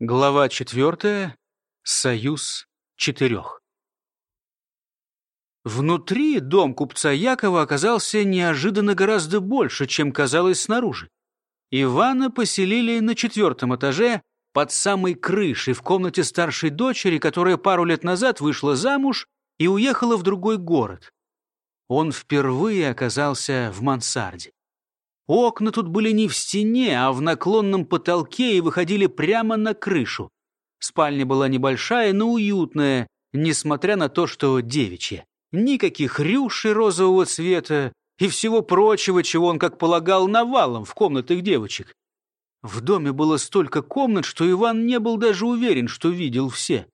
Глава четвертая. Союз четырех. Внутри дом купца Якова оказался неожиданно гораздо больше, чем казалось снаружи. Ивана поселили на четвертом этаже под самой крышей в комнате старшей дочери, которая пару лет назад вышла замуж и уехала в другой город. Он впервые оказался в мансарде. Окна тут были не в стене, а в наклонном потолке и выходили прямо на крышу. Спальня была небольшая, но уютная, несмотря на то, что девичья. Никаких рюшей розового цвета и всего прочего, чего он, как полагал, навалом в комнатах девочек. В доме было столько комнат, что Иван не был даже уверен, что видел все.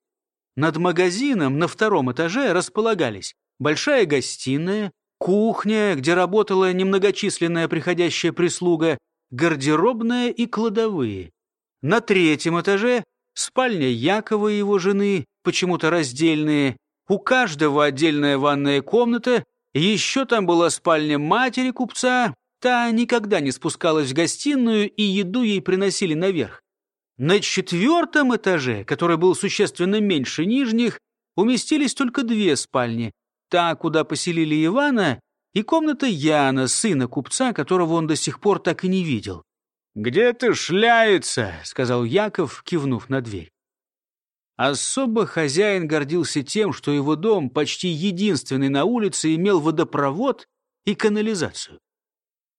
Над магазином на втором этаже располагались большая гостиная, кухня, где работала немногочисленная приходящая прислуга, гардеробная и кладовые. На третьем этаже спальня Якова и его жены, почему-то раздельные, у каждого отдельная ванная комната, еще там была спальня матери купца, та никогда не спускалась в гостиную, и еду ей приносили наверх. На четвертом этаже, который был существенно меньше нижних, уместились только две спальни, та, куда поселили Ивана, и комната Яна, сына купца, которого он до сих пор так и не видел. «Где ты шляется?» — сказал Яков, кивнув на дверь. Особо хозяин гордился тем, что его дом, почти единственный на улице, имел водопровод и канализацию.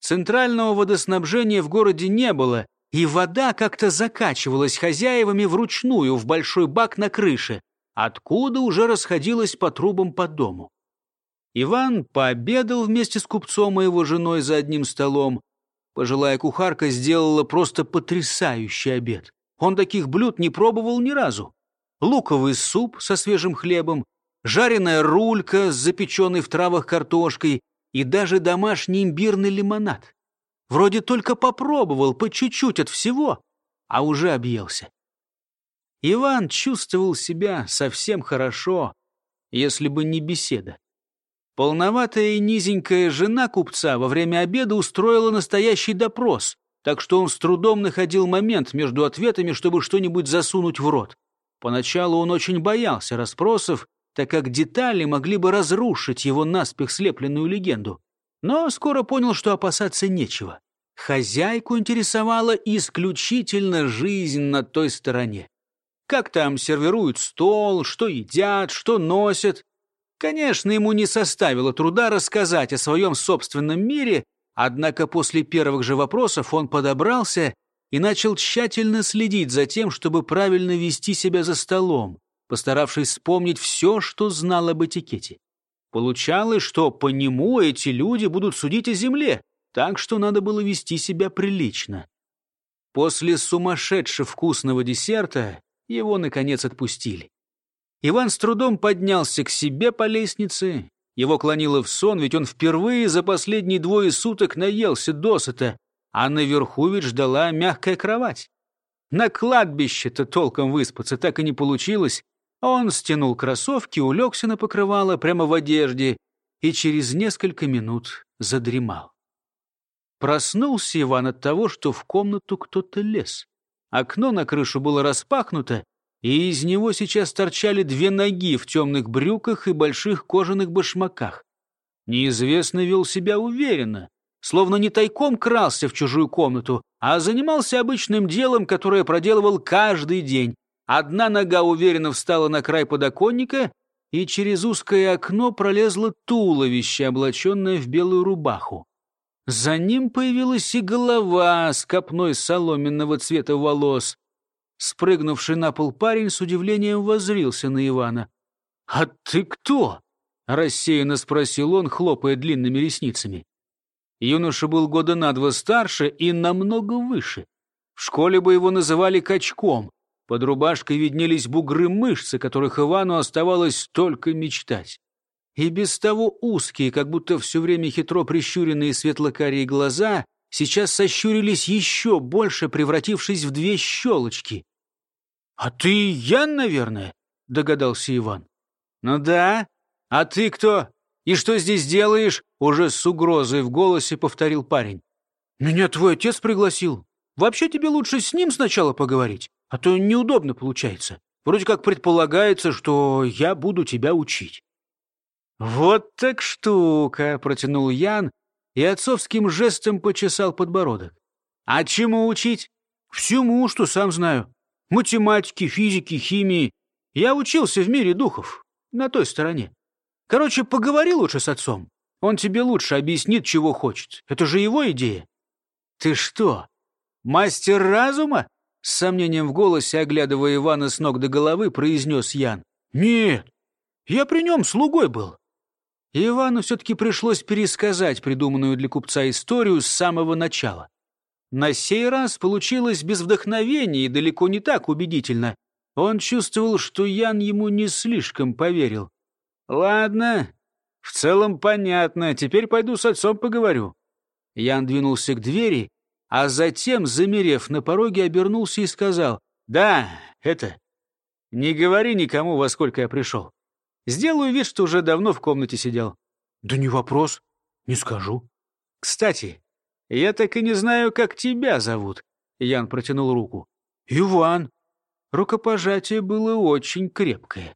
Центрального водоснабжения в городе не было, и вода как-то закачивалась хозяевами вручную в большой бак на крыше, откуда уже расходилась по трубам по дому. Иван пообедал вместе с купцом и его женой за одним столом. Пожилая кухарка сделала просто потрясающий обед. Он таких блюд не пробовал ни разу. Луковый суп со свежим хлебом, жареная рулька с запеченной в травах картошкой и даже домашний имбирный лимонад. Вроде только попробовал по чуть-чуть от всего, а уже объелся. Иван чувствовал себя совсем хорошо, если бы не беседа. Полноватая и низенькая жена купца во время обеда устроила настоящий допрос, так что он с трудом находил момент между ответами, чтобы что-нибудь засунуть в рот. Поначалу он очень боялся расспросов, так как детали могли бы разрушить его наспех слепленную легенду. Но скоро понял, что опасаться нечего. Хозяйку интересовала исключительно жизнь на той стороне. Как там сервируют стол, что едят, что носят, Конечно, ему не составило труда рассказать о своем собственном мире, однако после первых же вопросов он подобрался и начал тщательно следить за тем, чтобы правильно вести себя за столом, постаравшись вспомнить все, что знал об этикете. Получалось, что по нему эти люди будут судить о земле, так что надо было вести себя прилично. После сумасшедше вкусного десерта его, наконец, отпустили. Иван с трудом поднялся к себе по лестнице. Его клонило в сон, ведь он впервые за последние двое суток наелся досыта, а наверху ведь ждала мягкая кровать. На кладбище-то толком выспаться так и не получилось. Он стянул кроссовки, улегся на покрывало прямо в одежде и через несколько минут задремал. Проснулся Иван от того, что в комнату кто-то лез. Окно на крышу было распахнуто, и из него сейчас торчали две ноги в темных брюках и больших кожаных башмаках. Неизвестный вел себя уверенно, словно не тайком крался в чужую комнату, а занимался обычным делом, которое проделывал каждый день. Одна нога уверенно встала на край подоконника, и через узкое окно пролезло туловище, облаченное в белую рубаху. За ним появилась и голова с копной соломенного цвета волос. Спрыгнувший на пол парень с удивлением возрился на Ивана. «А ты кто?» — рассеянно спросил он, хлопая длинными ресницами. Юноша был года на два старше и намного выше. В школе бы его называли качком. Под рубашкой виднелись бугры мышцы, которых Ивану оставалось только мечтать. И без того узкие, как будто все время хитро прищуренные светлокарие глаза, сейчас сощурились еще больше, превратившись в две щелочки. «А ты Ян, наверное?» — догадался Иван. «Ну да. А ты кто? И что здесь делаешь?» Уже с угрозой в голосе повторил парень. «Меня твой отец пригласил. Вообще тебе лучше с ним сначала поговорить, А то неудобно получается. Вроде как предполагается, что я буду тебя учить». «Вот так штука!» — протянул Ян и отцовским жестом почесал подбородок. «А чему учить?» «Всему, что сам знаю. Математике, физике, химии. Я учился в мире духов, на той стороне. Короче, поговори лучше с отцом. Он тебе лучше объяснит, чего хочет. Это же его идея». «Ты что, мастер разума?» С сомнением в голосе, оглядывая Ивана с ног до головы, произнес Ян. «Нет, я при нем слугой был». Ивану все-таки пришлось пересказать придуманную для купца историю с самого начала. На сей раз получилось без вдохновения и далеко не так убедительно. Он чувствовал, что Ян ему не слишком поверил. «Ладно, в целом понятно. Теперь пойду с отцом поговорю». Ян двинулся к двери, а затем, замерев на пороге, обернулся и сказал, «Да, это... Не говори никому, во сколько я пришел. Сделаю вид, что уже давно в комнате сидел». «Да не вопрос, не скажу». «Кстати, я так и не знаю, как тебя зовут». Ян протянул руку. «Иван». Рукопожатие было очень крепкое.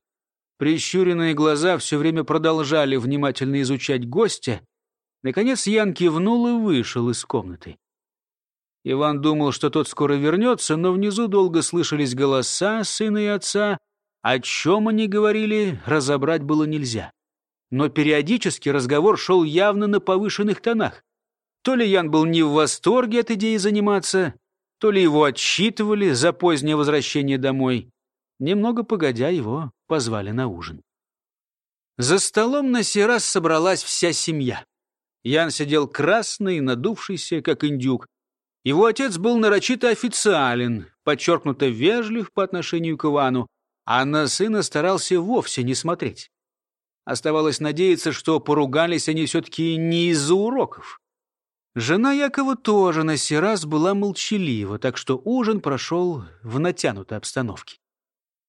Прищуренные глаза все время продолжали внимательно изучать гостя. Наконец Ян кивнул и вышел из комнаты. Иван думал, что тот скоро вернется, но внизу долго слышались голоса сына и отца. О чем они говорили, разобрать было нельзя. Но периодически разговор шел явно на повышенных тонах. То ли Ян был не в восторге от идеи заниматься, то ли его отчитывали за позднее возвращение домой. Немного погодя, его позвали на ужин. За столом на сей раз собралась вся семья. Ян сидел красный, надувшийся, как индюк, его отец был нарочито официален, подчеркнуто вежлив по отношению к Ивану, а на сына старался вовсе не смотреть. Оставалось надеяться, что поругались они все-таки не из-за уроков. Жена Якова тоже на сей раз была молчалива, так что ужин прошел в натянутой обстановке.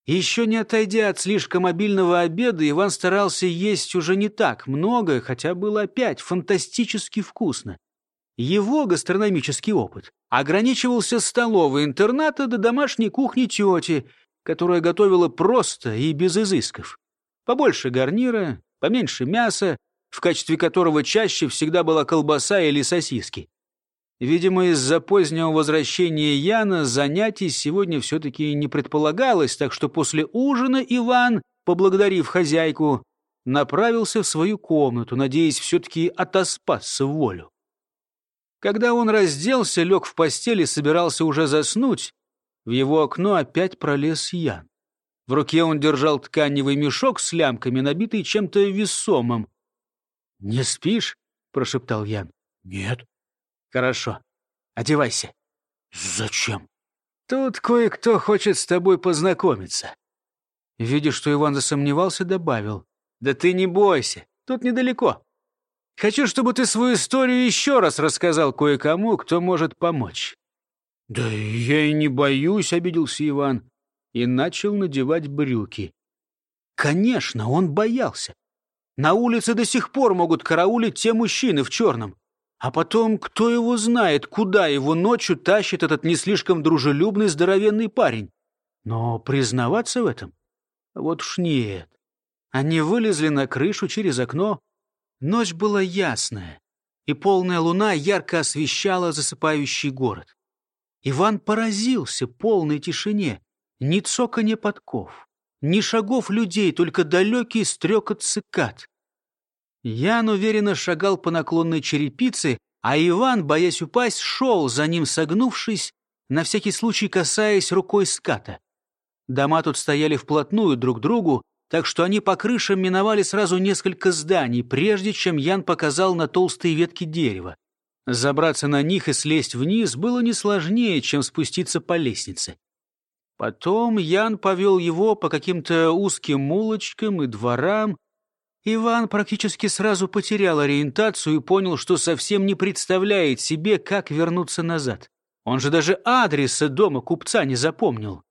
Еще не отойдя от слишком обильного обеда, Иван старался есть уже не так много, хотя было опять фантастически вкусно. Его гастрономический опыт ограничивался столовой интерната до домашней кухни тети, которая готовила просто и без изысков. Побольше гарнира, поменьше мяса, в качестве которого чаще всегда была колбаса или сосиски. Видимо, из-за позднего возвращения Яна занятий сегодня все-таки не предполагалось, так что после ужина Иван, поблагодарив хозяйку, направился в свою комнату, надеясь все-таки отоспаться в волю. Когда он разделся, лег в постели и собирался уже заснуть, в его окно опять пролез Ян. В руке он держал тканевый мешок с лямками, набитый чем-то весомым. «Не спишь?» — прошептал Ян. «Нет». «Хорошо. Одевайся». «Зачем?» «Тут кое-кто хочет с тобой познакомиться». Видя, что Иван засомневался, добавил. «Да ты не бойся, тут недалеко. Хочу, чтобы ты свою историю еще раз рассказал кое-кому, кто может помочь». «Да я и не боюсь», — обиделся Иван и начал надевать брюки. Конечно, он боялся. На улице до сих пор могут караулить те мужчины в черном. А потом, кто его знает, куда его ночью тащит этот не слишком дружелюбный здоровенный парень. Но признаваться в этом? Вот уж нет. Они вылезли на крышу через окно, Ночь была ясная, и полная луна ярко освещала засыпающий город. Иван поразился полной тишине, ни цоканья подков, ни шагов людей, только далекий стрекот цикад. Ян уверенно шагал по наклонной черепице, а Иван, боясь упасть, шел за ним, согнувшись, на всякий случай касаясь рукой ската. Дома тут стояли вплотную друг к другу, так что они по крышам миновали сразу несколько зданий, прежде чем Ян показал на толстые ветки дерева. Забраться на них и слезть вниз было не сложнее, чем спуститься по лестнице. Потом Ян повел его по каким-то узким улочкам и дворам. Иван практически сразу потерял ориентацию и понял, что совсем не представляет себе, как вернуться назад. Он же даже адреса дома купца не запомнил.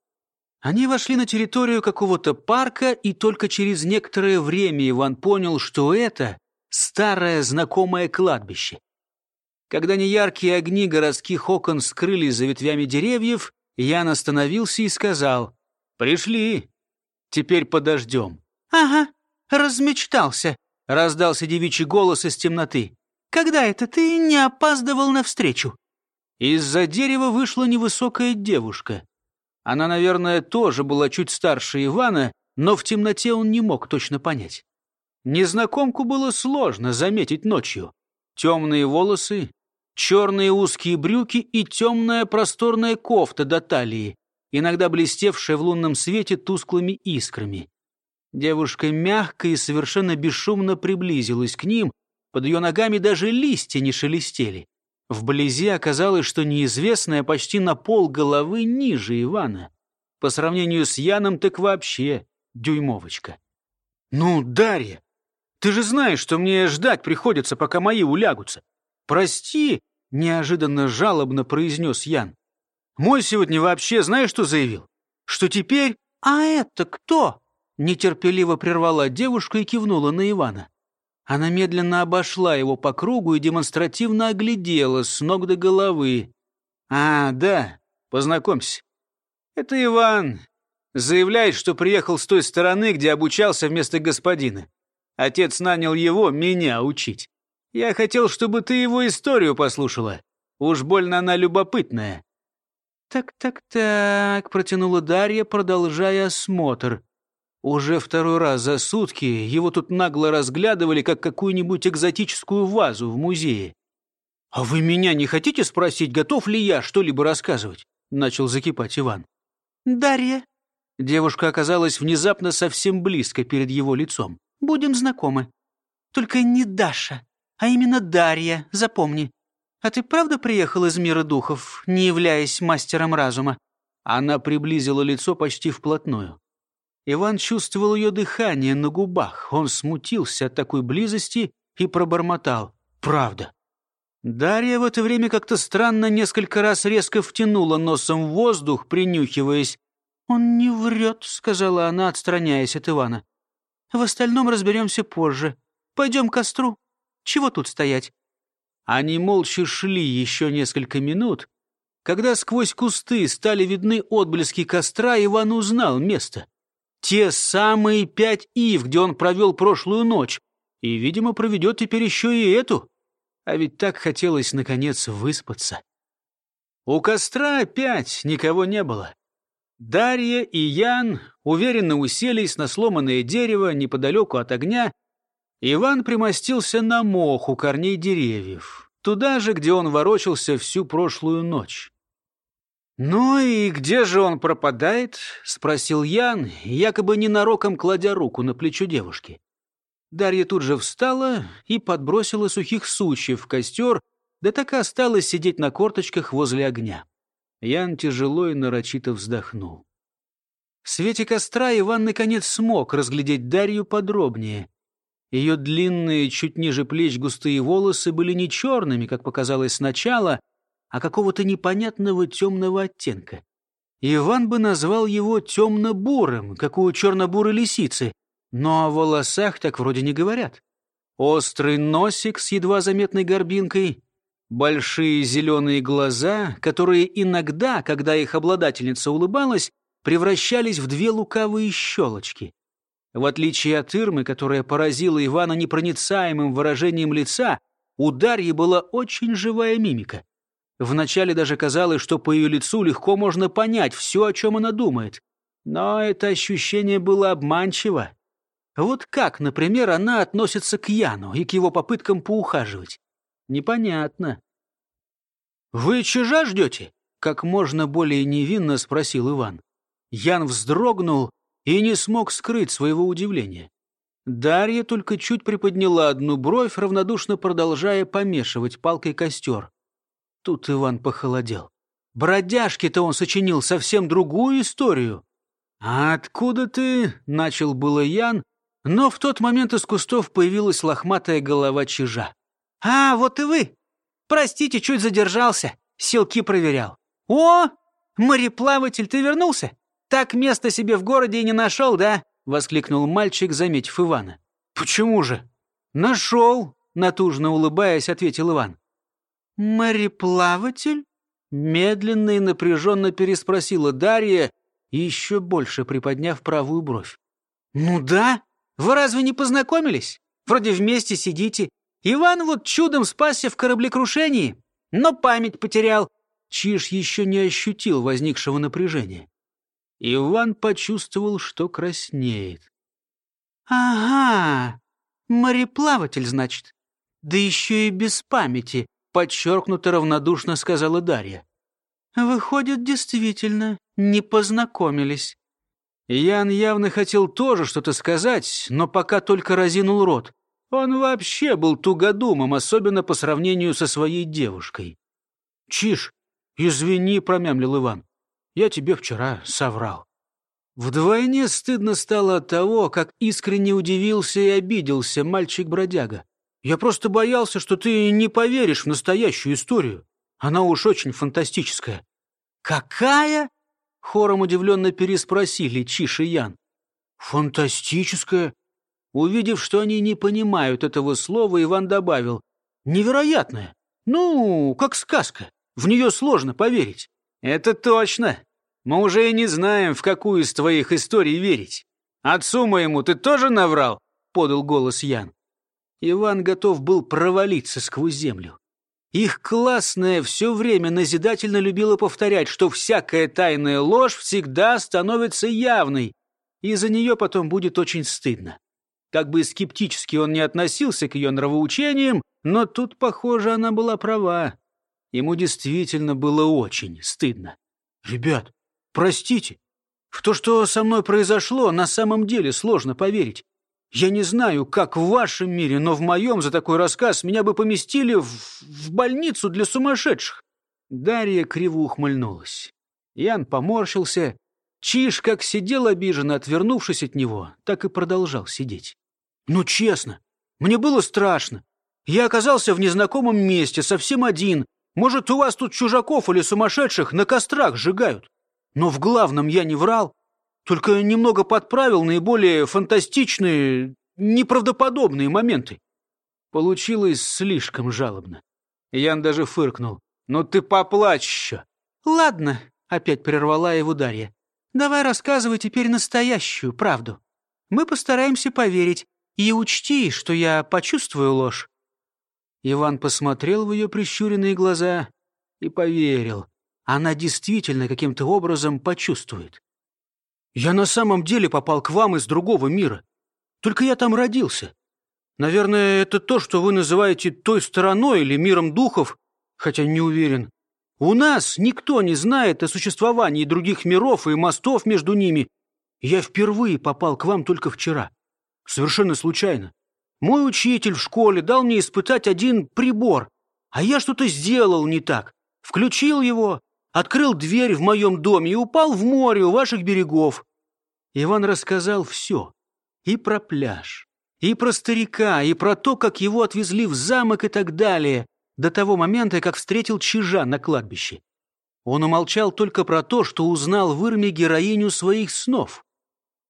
Они вошли на территорию какого-то парка, и только через некоторое время Иван понял, что это старое знакомое кладбище. Когда неяркие огни городских окон скрылись за ветвями деревьев, Ян остановился и сказал, «Пришли, теперь подождем». «Ага, размечтался», — раздался девичий голос из темноты. «Когда это ты не опаздывал навстречу?» Из-за дерева вышла невысокая девушка. Она, наверное, тоже была чуть старше Ивана, но в темноте он не мог точно понять. Незнакомку было сложно заметить ночью. Темные волосы, черные узкие брюки и темная просторная кофта до талии, иногда блестевшая в лунном свете тусклыми искрами. Девушка мягко и совершенно бесшумно приблизилась к ним, под ее ногами даже листья не шелестели. Вблизи оказалось, что неизвестная почти на пол головы ниже Ивана. По сравнению с Яном так вообще дюймовочка. «Ну, Дарья, ты же знаешь, что мне ждать приходится, пока мои улягутся. Прости, — неожиданно жалобно произнес Ян. Мой сегодня вообще знаешь, что заявил? Что теперь... А это кто? Нетерпеливо прервала девушка и кивнула на Ивана. Она медленно обошла его по кругу и демонстративно оглядела с ног до головы. «А, да, познакомься. Это Иван. Заявляет, что приехал с той стороны, где обучался вместо господина. Отец нанял его меня учить. Я хотел, чтобы ты его историю послушала. Уж больно она любопытная». «Так-так-так», — протянула Дарья, продолжая осмотр. Уже второй раз за сутки его тут нагло разглядывали, как какую-нибудь экзотическую вазу в музее. «А вы меня не хотите спросить, готов ли я что-либо рассказывать?» — начал закипать Иван. «Дарья». Девушка оказалась внезапно совсем близко перед его лицом. «Будем знакомы. Только не Даша, а именно Дарья, запомни. А ты правда приехал из мира духов, не являясь мастером разума?» Она приблизила лицо почти вплотную. Иван чувствовал ее дыхание на губах. Он смутился от такой близости и пробормотал. «Правда». Дарья в это время как-то странно несколько раз резко втянула носом в воздух, принюхиваясь. «Он не врет», — сказала она, отстраняясь от Ивана. «В остальном разберемся позже. Пойдем к костру. Чего тут стоять?» Они молча шли еще несколько минут. Когда сквозь кусты стали видны отблески костра, Иван узнал место. Те самые пять ив, где он провел прошлую ночь. И, видимо, проведет теперь еще и эту. А ведь так хотелось, наконец, выспаться. У костра опять никого не было. Дарья и Ян уверенно уселись на сломанное дерево неподалеку от огня. Иван примостился на мох у корней деревьев, туда же, где он ворочался всю прошлую ночь. «Ну и где же он пропадает?» — спросил Ян, якобы ненароком кладя руку на плечо девушки. Дарья тут же встала и подбросила сухих сучьев в костер, да так и осталась сидеть на корточках возле огня. Ян тяжело и нарочито вздохнул. В свете костра Иван наконец смог разглядеть Дарью подробнее. Ее длинные, чуть ниже плеч густые волосы были не черными, как показалось сначала, а какого-то непонятного темного оттенка. Иван бы назвал его темно-бурым, как у черно-бурой лисицы, но о волосах так вроде не говорят. Острый носик с едва заметной горбинкой, большие зеленые глаза, которые иногда, когда их обладательница улыбалась, превращались в две лукавые щелочки. В отличие от Ирмы, которая поразила Ивана непроницаемым выражением лица, у Дарьи была очень живая мимика. Вначале даже казалось, что по ее лицу легко можно понять все, о чем она думает. Но это ощущение было обманчиво. Вот как, например, она относится к Яну и к его попыткам поухаживать? Непонятно. «Вы чужа ждете?» — как можно более невинно спросил Иван. Ян вздрогнул и не смог скрыть своего удивления. Дарья только чуть приподняла одну бровь, равнодушно продолжая помешивать палкой костер. Тут Иван похолодел. Бродяжки-то он сочинил совсем другую историю. «А откуда ты?» — начал было Ян, но в тот момент из кустов появилась лохматая голова чижа. «А, вот и вы! Простите, чуть задержался, силки проверял. О, мореплаватель, ты вернулся? Так места себе в городе и не нашел, да?» — воскликнул мальчик, заметив Ивана. «Почему же?» «Нашел», — натужно улыбаясь, ответил Иван. «Мореплаватель?» Медленно и напряженно переспросила Дарья, еще больше приподняв правую бровь. «Ну да, вы разве не познакомились? Вроде вместе сидите. Иван вот чудом спасся в кораблекрушении, но память потерял». Чиж еще не ощутил возникшего напряжения. Иван почувствовал, что краснеет. «Ага, мореплаватель, значит. Да еще и без памяти», — подчеркнуто равнодушно сказала Дарья. «Выходит, действительно, не познакомились». Ян явно хотел тоже что-то сказать, но пока только разинул рот. Он вообще был тугодумом, особенно по сравнению со своей девушкой. «Чиж, извини», — промямлил Иван. «Я тебе вчера соврал». Вдвойне стыдно стало от того, как искренне удивился и обиделся мальчик-бродяга. «Я просто боялся, что ты не поверишь в настоящую историю. Она уж очень фантастическая». «Какая?» — хором удивленно переспросили Чиш и Ян. «Фантастическая?» Увидев, что они не понимают этого слова, Иван добавил. «Невероятная. Ну, как сказка. В нее сложно поверить». «Это точно. Мы уже и не знаем, в какую из твоих историй верить. Отцу моему ты тоже наврал?» — подал голос Ян. Иван готов был провалиться сквозь землю. Их классная все время назидательно любила повторять, что всякая тайная ложь всегда становится явной, и за нее потом будет очень стыдно. Как бы скептически он не относился к ее нравоучениям, но тут, похоже, она была права. Ему действительно было очень стыдно. «Ребят, простите. В то, что со мной произошло, на самом деле сложно поверить. Я не знаю, как в вашем мире, но в моем за такой рассказ меня бы поместили в, в больницу для сумасшедших». Дарья криво ухмыльнулась. Ян поморщился. Чиж как сидел обиженно, отвернувшись от него, так и продолжал сидеть. «Ну, честно, мне было страшно. Я оказался в незнакомом месте, совсем один. Может, у вас тут чужаков или сумасшедших на кострах сжигают? Но в главном я не врал. Только немного подправил наиболее фантастичные, неправдоподобные моменты. Получилось слишком жалобно. Ян даже фыркнул. «Ну ты поплачь еще!» «Ладно», — опять прервала его Дарья. «Давай рассказывай теперь настоящую правду. Мы постараемся поверить. И учти, что я почувствую ложь». Иван посмотрел в ее прищуренные глаза и поверил. Она действительно каким-то образом почувствует. Я на самом деле попал к вам из другого мира. Только я там родился. Наверное, это то, что вы называете той стороной или миром духов, хотя не уверен. У нас никто не знает о существовании других миров и мостов между ними. Я впервые попал к вам только вчера. Совершенно случайно. Мой учитель в школе дал мне испытать один прибор, а я что-то сделал не так. Включил его, открыл дверь в моем доме и упал в море у ваших берегов. Иван рассказал все. И про пляж, и про старика, и про то, как его отвезли в замок и так далее, до того момента, как встретил чижа на кладбище. Он умолчал только про то, что узнал в Ирме героиню своих снов.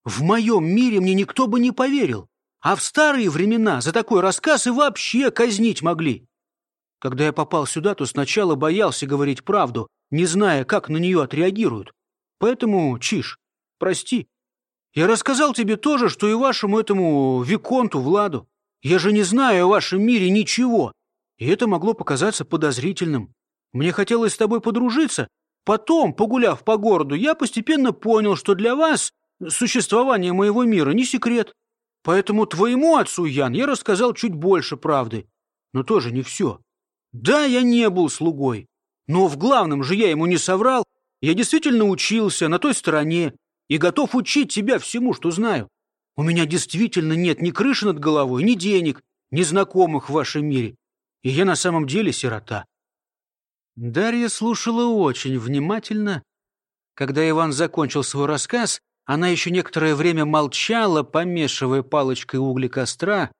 В моем мире мне никто бы не поверил, а в старые времена за такой рассказ и вообще казнить могли. Когда я попал сюда, то сначала боялся говорить правду, не зная, как на нее отреагируют. Поэтому, Чиж, прости. Я рассказал тебе тоже, что и вашему этому Виконту Владу. Я же не знаю о вашем мире ничего. И это могло показаться подозрительным. Мне хотелось с тобой подружиться. Потом, погуляв по городу, я постепенно понял, что для вас существование моего мира не секрет. Поэтому твоему отцу, Ян, я рассказал чуть больше правды. Но тоже не все. Да, я не был слугой. Но в главном же я ему не соврал. Я действительно учился на той стороне и готов учить тебя всему, что знаю. У меня действительно нет ни крыши над головой, ни денег, ни знакомых в вашем мире. И я на самом деле сирота». Дарья слушала очень внимательно. Когда Иван закончил свой рассказ, она еще некоторое время молчала, помешивая палочкой угли костра.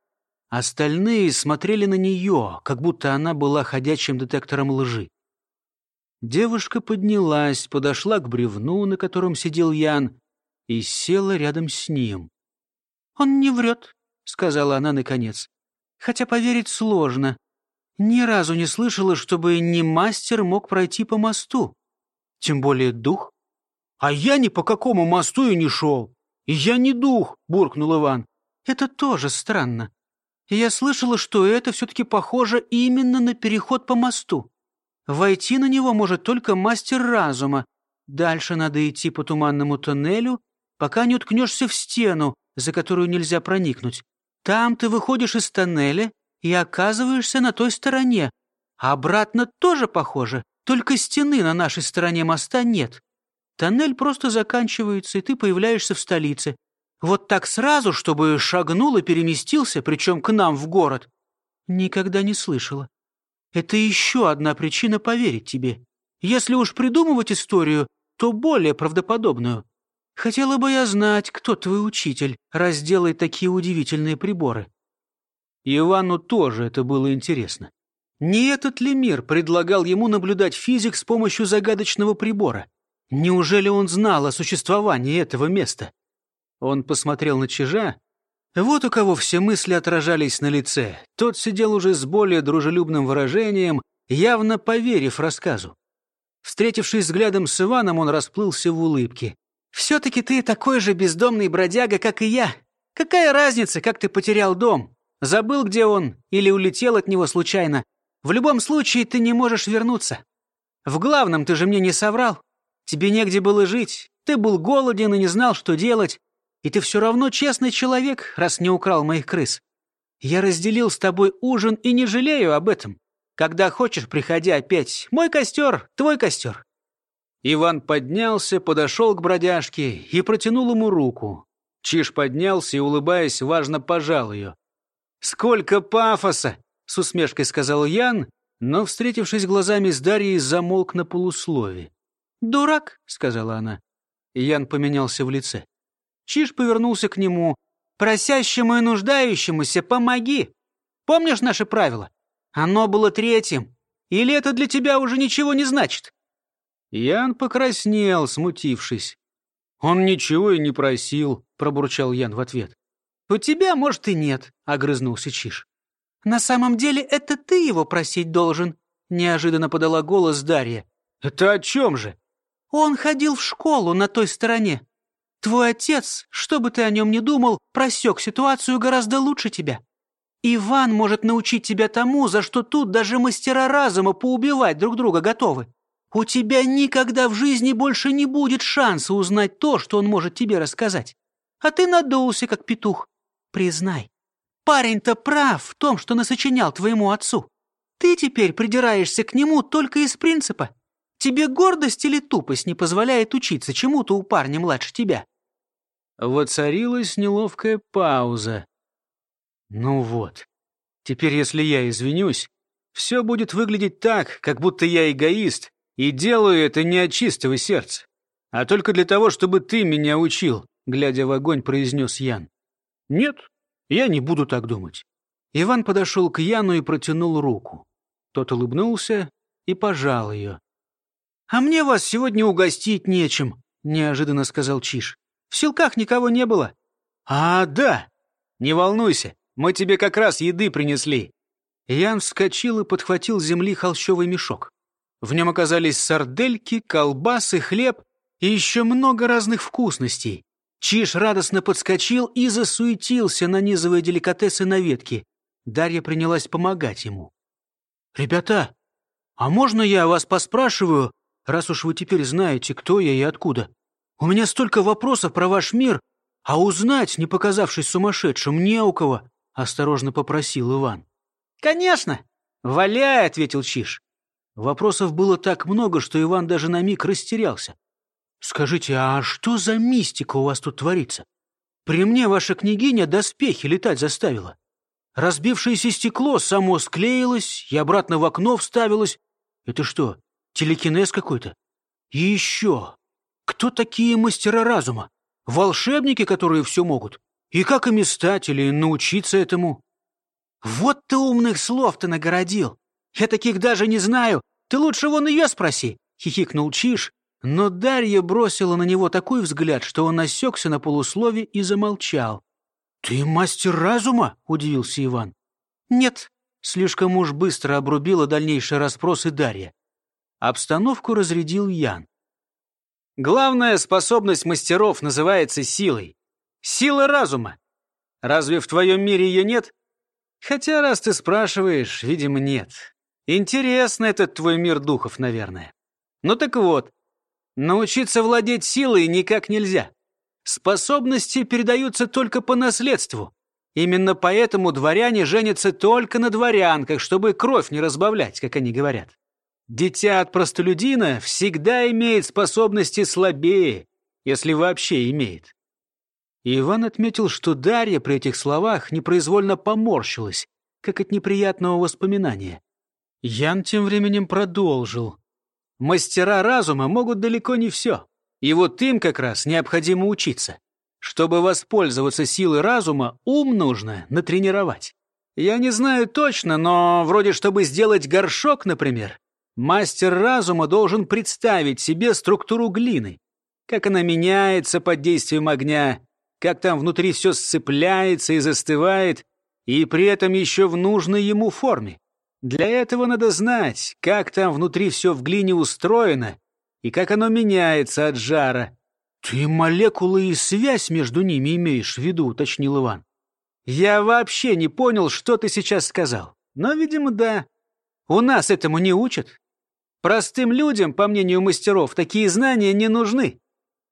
Остальные смотрели на нее, как будто она была ходячим детектором лжи. Девушка поднялась, подошла к бревну, на котором сидел Ян, и села рядом с ним. «Он не врет», — сказала она наконец. «Хотя поверить сложно. Ни разу не слышала, чтобы не мастер мог пройти по мосту. Тем более дух. А я ни по какому мосту и не шел. И я не дух, буркнул Иван. Это тоже странно. Я слышала, что это все-таки похоже именно на переход по мосту. Войти на него может только мастер разума. Дальше надо идти по туманному тоннелю, пока не уткнешься в стену, за которую нельзя проникнуть. Там ты выходишь из тоннеля и оказываешься на той стороне. Обратно тоже похоже, только стены на нашей стороне моста нет. Тоннель просто заканчивается, и ты появляешься в столице. Вот так сразу, чтобы шагнул и переместился, причем к нам в город. Никогда не слышала. Это еще одна причина поверить тебе. Если уж придумывать историю, то более правдоподобную. Хотела бы я знать, кто твой учитель, раз делает такие удивительные приборы. Ивану тоже это было интересно. Не этот ли мир предлагал ему наблюдать физик с помощью загадочного прибора? Неужели он знал о существовании этого места? Он посмотрел на чижа. Вот у кого все мысли отражались на лице. Тот сидел уже с более дружелюбным выражением, явно поверив рассказу. Встретившись взглядом с Иваном, он расплылся в улыбке. «Все-таки ты такой же бездомный бродяга, как и я. Какая разница, как ты потерял дом? Забыл, где он, или улетел от него случайно? В любом случае, ты не можешь вернуться. В главном ты же мне не соврал. Тебе негде было жить. Ты был голоден и не знал, что делать. И ты все равно честный человек, раз не украл моих крыс. Я разделил с тобой ужин и не жалею об этом. Когда хочешь, приходи опять. Мой костер, твой костер». Иван поднялся, подошел к бродяжке и протянул ему руку. Чиж поднялся и, улыбаясь, важно пожал ее. «Сколько пафоса!» — с усмешкой сказал Ян, но, встретившись глазами с Дарьей, замолк на полуслове. «Дурак!» — сказала она. Ян поменялся в лице. Чиж повернулся к нему. «Просящему и нуждающемуся помоги! Помнишь наше правило? Оно было третьим. Или это для тебя уже ничего не значит?» Ян покраснел, смутившись. «Он ничего и не просил», — пробурчал Ян в ответ. «У тебя, может, и нет», — огрызнулся Чиж. «На самом деле это ты его просить должен», — неожиданно подала голос Дарья. «Это о чем же?» «Он ходил в школу на той стороне. Твой отец, что бы ты о нем ни думал, просек ситуацию гораздо лучше тебя. Иван может научить тебя тому, за что тут даже мастера разума поубивать друг друга готовы. У тебя никогда в жизни больше не будет шанса узнать то, что он может тебе рассказать. А ты надулся, как петух. Признай, парень-то прав в том, что насочинял твоему отцу. Ты теперь придираешься к нему только из принципа. Тебе гордость или тупость не позволяет учиться чему-то у парня младше тебя?» Воцарилась неловкая пауза. «Ну вот, теперь если я извинюсь, все будет выглядеть так, как будто я эгоист, и делаю это не от чистого сердца, а только для того, чтобы ты меня учил», глядя в огонь, произнес Ян. «Нет, я не буду так думать». Иван подошел к Яну и протянул руку. Тот улыбнулся и пожал ее. «А мне вас сегодня угостить нечем», — неожиданно сказал Чиш. «В селках никого не было». «А, да! Не волнуйся, мы тебе как раз еды принесли». Ян вскочил и подхватил с земли холщовый мешок. В нем оказались сардельки, колбасы, хлеб и еще много разных вкусностей. Чиш радостно подскочил и засуетился, нанизывая деликатесы на ветки. Дарья принялась помогать ему. «Ребята, а можно я вас поспрашиваю, раз уж вы теперь знаете, кто я и откуда. У меня столько вопросов про ваш мир, а узнать, не показавшись сумасшедшим, не у кого», — осторожно попросил Иван. «Конечно! Валяй!» — ответил Чиш. Вопросов было так много, что Иван даже на миг растерялся. «Скажите, а что за мистика у вас тут творится? При мне ваша княгиня доспехи летать заставила. Разбившееся стекло само склеилось и обратно в окно вставилось. Это что, Телекинез какой-то. И еще. Кто такие мастера разума? Волшебники, которые все могут? И как ими стать или научиться этому? Вот ты умных слов ты нагородил. Я таких даже не знаю. Ты лучше вон ее спроси, хихикнул Чиш, но Дарья бросила на него такой взгляд, что он осекся на полуслове и замолчал. «Ты мастер разума?» — удивился Иван. «Нет, Слишком уж быстро обрубила дальнейшие расспросы Дарья. Обстановку разрядил Ян. Главная способность мастеров называется силой. Сила разума. Разве в твоем мире ее нет? Хотя, раз ты спрашиваешь, видимо, нет. Интересно этот твой мир духов, наверное. Ну так вот, научиться владеть силой никак нельзя. Способности передаются только по наследству. Именно поэтому дворяне женятся только на дворянках, чтобы кровь не разбавлять, как они говорят. Дитя от простолюдина всегда имеет способности слабее, если вообще имеет. И Иван отметил, что Дарья при этих словах непроизвольно поморщилась, как от неприятного воспоминания. Ян тем временем продолжил. «Мастера разума могут далеко не все. И вот им как раз необходимо учиться. Чтобы воспользоваться силой разума, ум нужно натренировать. Я не знаю точно, но вроде чтобы сделать горшок, например, мастер разума должен представить себе структуру глины, как она меняется под действием огня, как там внутри все сцепляется и застывает, и при этом еще в нужной ему форме. Для этого надо знать, как там внутри все в глине устроено и как оно меняется от жара. «Ты молекулы и связь между ними имеешь в виду», — уточнил Иван. «Я вообще не понял, что ты сейчас сказал. Но, видимо, да. У нас этому не учат. Простым людям, по мнению мастеров, такие знания не нужны.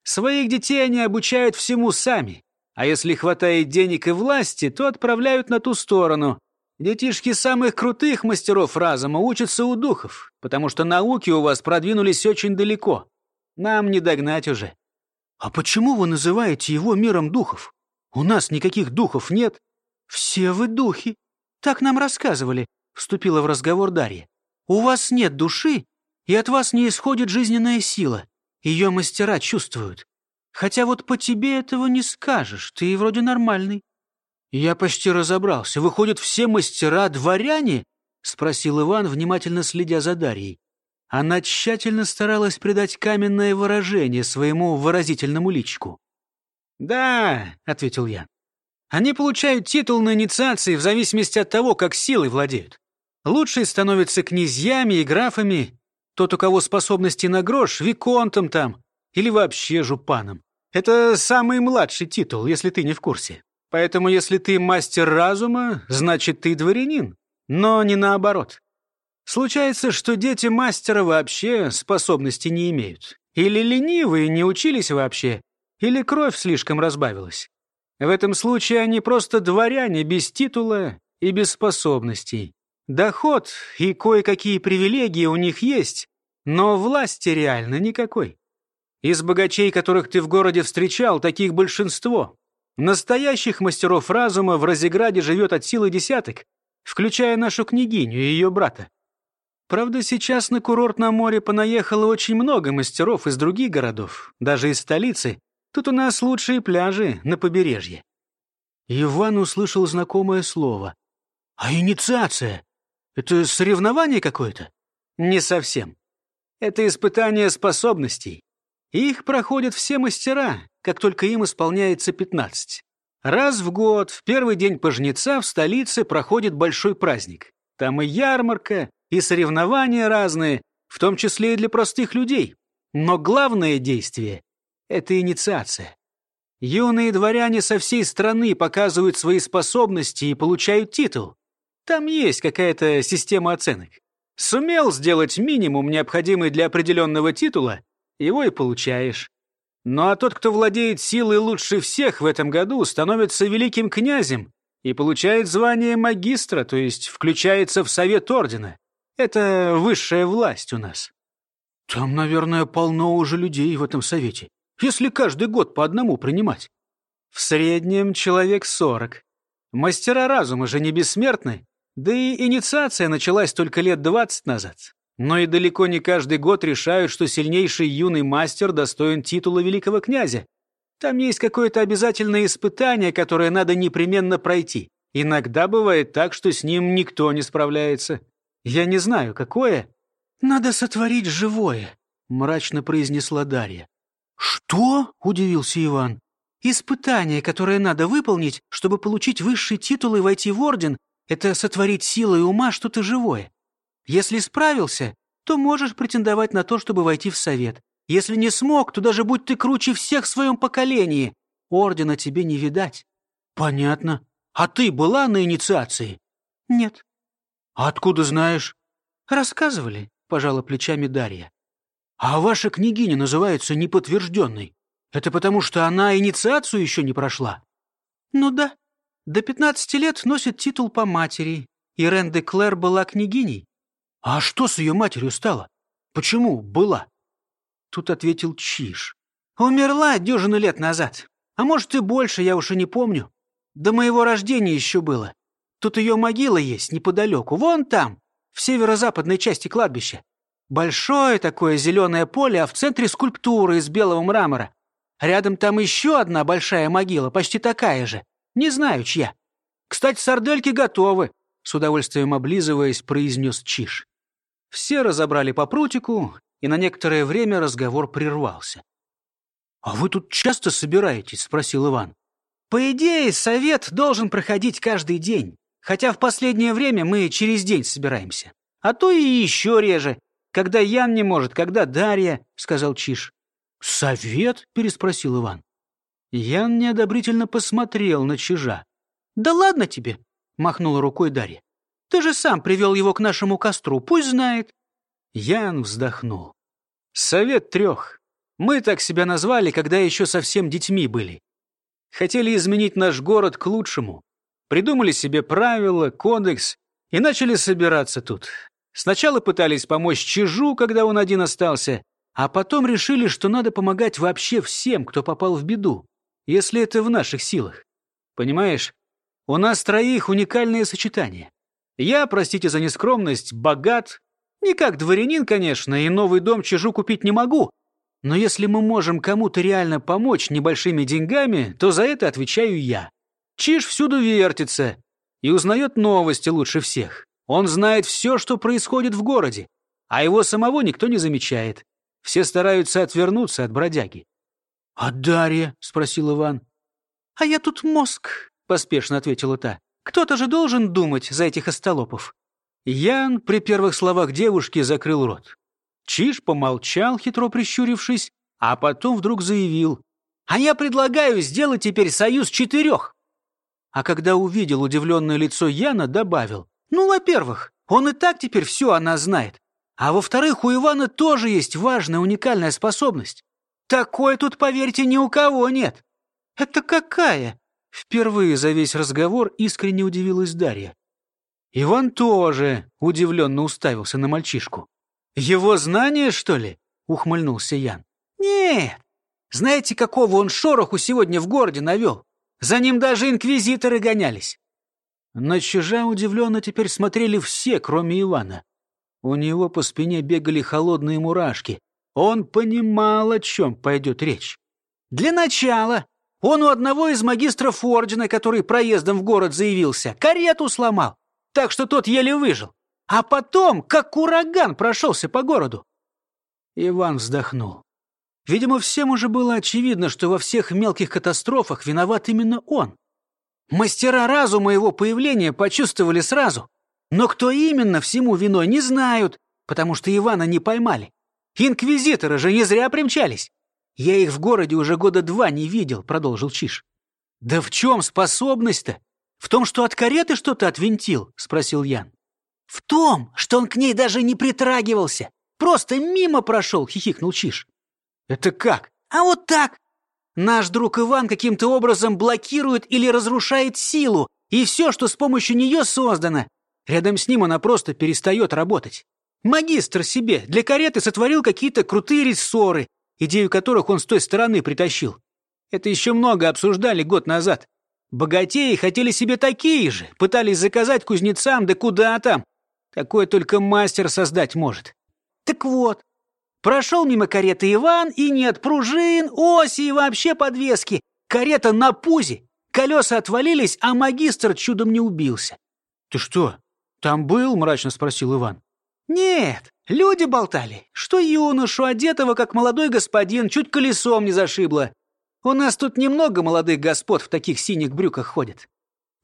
Своих детей они обучают всему сами. А если хватает денег и власти, то отправляют на ту сторону. Детишки самых крутых мастеров разума учатся у духов, потому что науки у вас продвинулись очень далеко. Нам не догнать уже. А почему вы называете его миром духов? У нас никаких духов нет. Все вы духи. Так нам рассказывали, вступила в разговор Дарья. У вас нет души, и от вас не исходит жизненная сила. Ее мастера чувствуют. Хотя вот по тебе этого не скажешь, ты вроде нормальный». «Я почти разобрался. Выходят, все мастера дворяне?» — спросил Иван, внимательно следя за Дарьей. Она тщательно старалась придать каменное выражение своему выразительному личику. «Да», — ответил я. «Они получают титул на инициации в зависимости от того, как силой владеют. Лучшие становятся князьями и графами, тот, у кого способности на грош, виконтом там, или вообще жупаном. Это самый младший титул, если ты не в курсе. Поэтому если ты мастер разума, значит ты дворянин, но не наоборот. Случается, что дети мастера вообще способности не имеют. Или ленивые не учились вообще, или кровь слишком разбавилась. В этом случае они просто дворяне без титула и без способностей. Доход и кое-какие привилегии у них есть, но власти реально никакой. Из богачей, которых ты в городе встречал, таких большинство. Настоящих мастеров разума в Разиграде живет от силы десяток, включая нашу княгиню и ее брата. Правда, сейчас на курорт на море понаехало очень много мастеров из других городов, даже из столицы. Тут у нас лучшие пляжи на побережье. Иван услышал знакомое слово. «А инициация? Это соревнование какое-то?» «Не совсем. Это испытание способностей. Их проходят все мастера, как только им исполняется 15. Раз в год, в первый день пожнеца, в столице проходит большой праздник. Там и ярмарка, и соревнования разные, в том числе и для простых людей. Но главное действие — это инициация. Юные дворяне со всей страны показывают свои способности и получают титул. Там есть какая-то система оценок. Сумел сделать минимум, необходимый для определенного титула, его и получаешь. Ну а тот, кто владеет силой лучше всех в этом году, становится великим князем и получает звание магистра, то есть включается в совет ордена. Это высшая власть у нас. Там, наверное, полно уже людей в этом совете, если каждый год по одному принимать. В среднем человек сорок. Мастера разума же не бессмертны, да и инициация началась только лет двадцать назад. Но и далеко не каждый год решают, что сильнейший юный мастер достоин титула великого князя. Там есть какое-то обязательное испытание, которое надо непременно пройти. Иногда бывает так, что с ним никто не справляется. Я не знаю, какое. «Надо сотворить живое», — мрачно произнесла Дарья. «Что?» — удивился Иван. «Испытание, которое надо выполнить, чтобы получить высший титул и войти в орден, Это сотворить силой ума что-то живое. Если справился, то можешь претендовать на то, чтобы войти в совет. Если не смог, то даже будь ты круче всех в своем поколении, ордена тебе не видать». «Понятно. А ты была на инициации?» «Нет». «А откуда знаешь?» «Рассказывали», — пожала плечами Дарья. «А ваша княгиня называется неподтвержденной. Это потому, что она инициацию еще не прошла?» «Ну да. До пятнадцати лет носит титул по матери. Ирен де Клэр была княгиней». «А что с ее матерью стало? Почему была?» Тут ответил Чиш. «Умерла дюжину лет назад. А может и больше, я уж и не помню. До моего рождения еще было. Тут ее могила есть неподалеку, вон там, в северо-западной части кладбища. Большое такое зеленое поле, а в центре скульптура из белого мрамора. Рядом там еще одна большая могила, почти такая же. Не знаю, чья. Кстати, сардельки готовы, с удовольствием облизываясь, произнес Чиш. Все разобрали по прутику, и на некоторое время разговор прервался. «А вы тут часто собираетесь?» — спросил Иван. «По идее, совет должен проходить каждый день, хотя в последнее время мы через день собираемся. А то и еще реже, когда Ян не может, когда Дарья», — сказал Чиш. «Совет?» — переспросил Иван. Ян неодобрительно посмотрел на Чижа. «Да ладно тебе!» — махнула рукой Дарья. «Ты же сам привел его к нашему костру, пусть знает». Ян вздохнул. «Совет трех. Мы так себя назвали, когда еще совсем детьми были. Хотели изменить наш город к лучшему. Придумали себе правила, кодекс и начали собираться тут. Сначала пытались помочь Чижу, когда он один остался, а потом решили, что надо помогать вообще всем, кто попал в беду, если это в наших силах. Понимаешь, у нас троих уникальное сочетание. Я, простите за нескромность, богат, не как дворянин, конечно, и новый дом Чижу купить не могу, но если мы можем кому-то реально помочь небольшими деньгами, то за это отвечаю я. Чиж всюду вертится и узнает новости лучше всех. Он знает все, что происходит в городе, а его самого никто не замечает. Все стараются отвернуться от бродяги. — А Дарья? — спросил Иван. — А я тут мозг, — поспешно ответила та. — Кто-то же должен думать за этих остолопов. Ян при первых словах девушки закрыл рот. Чиж помолчал, хитро прищурившись, а потом вдруг заявил. «А я предлагаю сделать теперь союз четырех!» А когда увидел удивленное лицо Яна, добавил. «Ну, во-первых, он и так теперь все она знает. А во-вторых, у Ивана тоже есть важная уникальная способность. Такой тут, поверьте, ни у кого нет». «Это какая?» Впервые за весь разговор искренне удивилась Дарья. Иван тоже удивленно уставился на мальчишку. «Его знание, что ли?» — ухмыльнулся Ян. «Нет. Знаете, какого он шороху сегодня в городе навел? За ним даже инквизиторы гонялись». На чужа удивленно теперь смотрели все, кроме Ивана. У него по спине бегали холодные мурашки. Он понимал, о чем пойдет речь. «Для начала он у одного из магистров ордена, который проездом в город заявился, карету сломал, так что тот еле выжил. А потом, как ураган, прошелся по городу. Иван вздохнул. Видимо, всем уже было очевидно, что во всех мелких катастрофах виноват именно он. Мастера разума его появления почувствовали сразу. Но кто именно всему виной, не знают, потому что Ивана не поймали. Инквизиторы же не зря примчались. Я их в городе уже года два не видел, продолжил Чиш. Да в чем способность-то? В том, что от кареты что-то отвинтил? Спросил Ян. «В том, что он к ней даже не притрагивался. Просто мимо прошел», — хихикнул Чиш. «Это как?» «А вот так. Наш друг Иван каким-то образом блокирует или разрушает силу, и все, что с помощью нее создано. Рядом с ним она просто перестает работать. Магистр себе для кареты сотворил какие-то крутые рессоры, идею которых он с той стороны притащил. Это еще много обсуждали год назад. Богатеи хотели себе такие же, пытались заказать кузнецам, да куда там. Такое только мастер создать может. Так вот, прошел мимо кареты Иван, и нет пружин, оси и вообще подвески. Карета на пузе. Колеса отвалились, а магистр чудом не убился. «Ты что, там был?» — мрачно спросил Иван. «Нет, люди болтали, что юношу, одетого как молодой господин, чуть колесом не зашибло. У нас тут немного молодых господ в таких синих брюках ходит.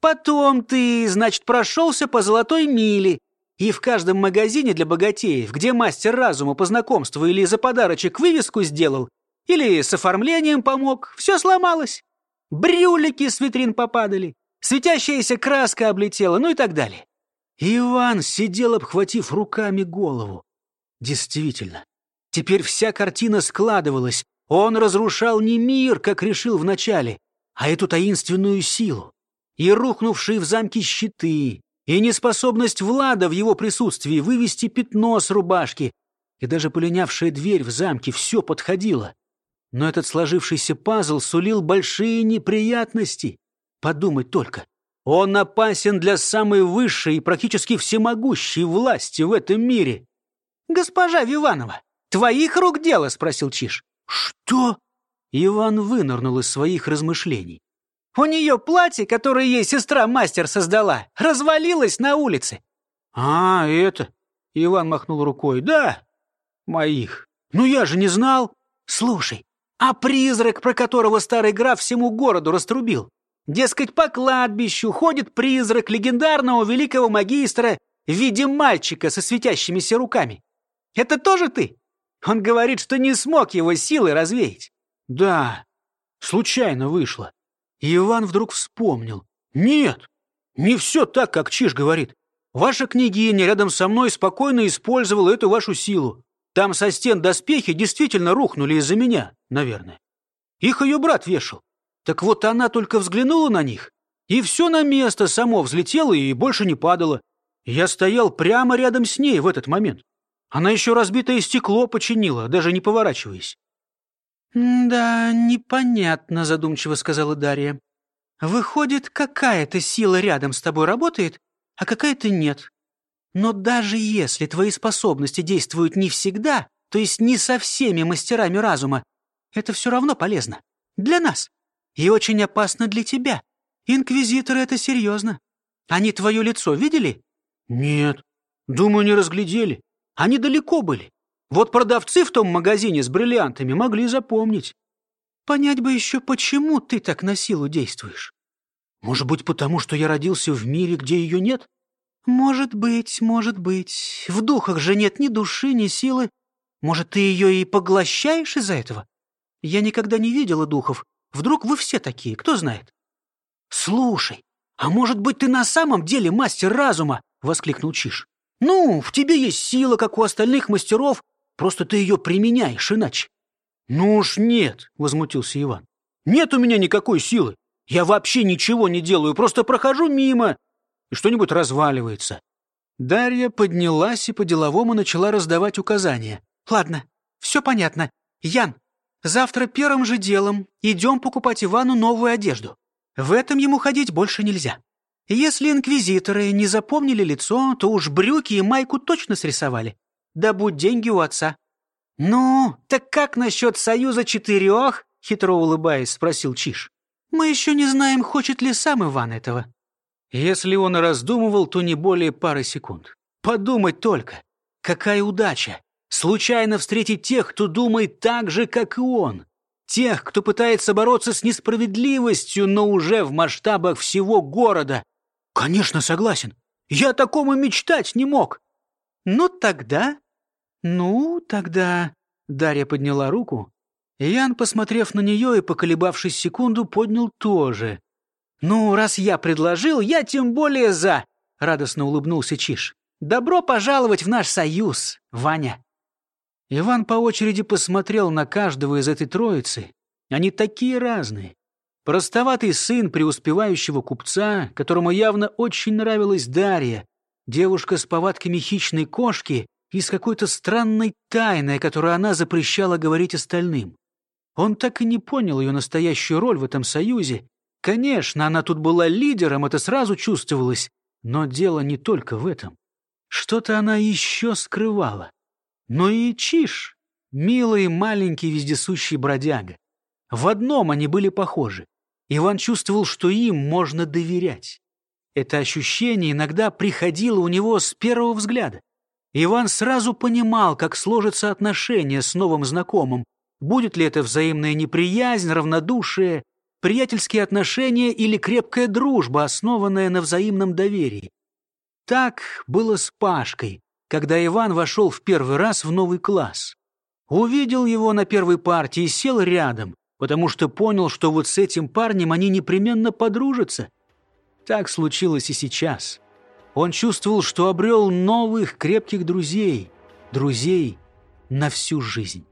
Потом ты, значит, прошелся по золотой миле, и в каждом магазине для богатеев, где мастер разума по знакомству или за подарочек вывеску сделал, или с оформлением помог, все сломалось. Брюлики с витрин попадали, светящаяся краска облетела, ну и так далее. Иван сидел, обхватив руками голову. Действительно, теперь вся картина складывалась. Он разрушал не мир, как решил вначале, а эту таинственную силу. И рухнувшие в замке щиты, и неспособность Влада в его присутствии вывести пятно с рубашки, и даже полинявшая дверь в замке все подходило. Но этот сложившийся пазл сулил большие неприятности. Подумать только. Он опасен для самой высшей и практически всемогущей власти в этом мире. «Госпожа Виванова, твоих рук дело?» — спросил Чиш. «Что?» Иван вынырнул из своих размышлений. «У нее платье, которое ей сестра-мастер создала, развалилось на улице». «А, это...» — Иван махнул рукой. «Да, моих. Ну я же не знал». «Слушай, а призрак, про которого старый граф всему городу раструбил? Дескать, по кладбищу ходит призрак легендарного великого магистра в виде мальчика со светящимися руками. Это тоже ты? Он говорит, что не смог его силой развеять. Да, случайно вышло. И Иван вдруг вспомнил. Нет, не все так, как Чиж говорит. Ваша княгиня рядом со мной спокойно использовала эту вашу силу. Там со стен доспехи действительно рухнули из-за меня, наверное. Их ее брат вешал. Так вот она только взглянула на них, и все на место само взлетело и больше не падало. Я стоял прямо рядом с ней в этот момент. Она еще разбитое стекло починила, даже не поворачиваясь. «Да, непонятно», — задумчиво сказала Дарья. «Выходит, какая-то сила рядом с тобой работает, а какая-то нет. Но даже если твои способности действуют не всегда, то есть не со всеми мастерами разума, это все равно полезно. Для нас. И очень опасно для тебя. Инквизиторы — это серьезно. Они твое лицо видели? Нет. Думаю, не разглядели. Они далеко были. Вот продавцы в том магазине с бриллиантами могли запомнить. Понять бы еще, почему ты так на силу действуешь. Может быть, потому что я родился в мире, где ее нет? «Может быть, может быть. В духах же нет ни души, ни силы. Может, ты ее и поглощаешь из-за этого? Я никогда не видела духов. Вдруг вы все такие, кто знает?» «Слушай, а может быть, ты на самом деле мастер разума?» — воскликнул Чиш. «Ну, в тебе есть сила, как у остальных мастеров, просто ты ее применяешь иначе». «Ну уж нет», — возмутился Иван. «Нет у меня никакой силы. Я вообще ничего не делаю, просто прохожу мимо и что-нибудь разваливается. Дарья поднялась и по-деловому начала раздавать указания. «Ладно, все понятно. Ян, завтра первым же делом идем покупать Ивану новую одежду. В этом ему ходить больше нельзя. Если инквизиторы не запомнили лицо, то уж брюки и майку точно срисовали. Да будь деньги у отца». «Ну, так как насчет союза четырех?» — хитро улыбаясь, спросил Чиш. «Мы еще не знаем, хочет ли сам Иван этого. Если он раздумывал, то не более пары секунд. Подумать только, какая удача! Случайно встретить тех, кто думает так же, как и он. Тех, кто пытается бороться с несправедливостью, но уже в масштабах всего города. Конечно, согласен. Я такому мечтать не мог. Ну тогда... Ну тогда... Дарья подняла руку. Ян, посмотрев на нее и поколебавшись секунду, поднял тоже. «Ну, раз я предложил, я тем более за!» — радостно улыбнулся Чиш. «Добро пожаловать в наш союз, Ваня!» Иван по очереди посмотрел на каждого из этой троицы. Они такие разные. Простоватый сын преуспевающего купца, которому явно очень нравилась Дарья, девушка с повадками хищной кошки и с какой-то странной тайной, которую она запрещала говорить остальным. Он так и не понял ее настоящую роль в этом союзе Конечно, она тут была лидером, это сразу чувствовалось. Но дело не только в этом. Что-то она еще скрывала. Но и Чиш, милый маленький вездесущий бродяга. В одном они были похожи. Иван чувствовал, что им можно доверять. Это ощущение иногда приходило у него с первого взгляда. Иван сразу понимал, как сложатся отношения с новым знакомым. Будет ли это взаимная неприязнь, равнодушие приятельские отношения или крепкая дружба, основанная на взаимном доверии. Так было с Пашкой, когда Иван вошел в первый раз в новый класс. Увидел его на первой партии и сел рядом, потому что понял, что вот с этим парнем они непременно подружатся. Так случилось и сейчас. Он чувствовал, что обрел новых крепких друзей, друзей на всю жизнь.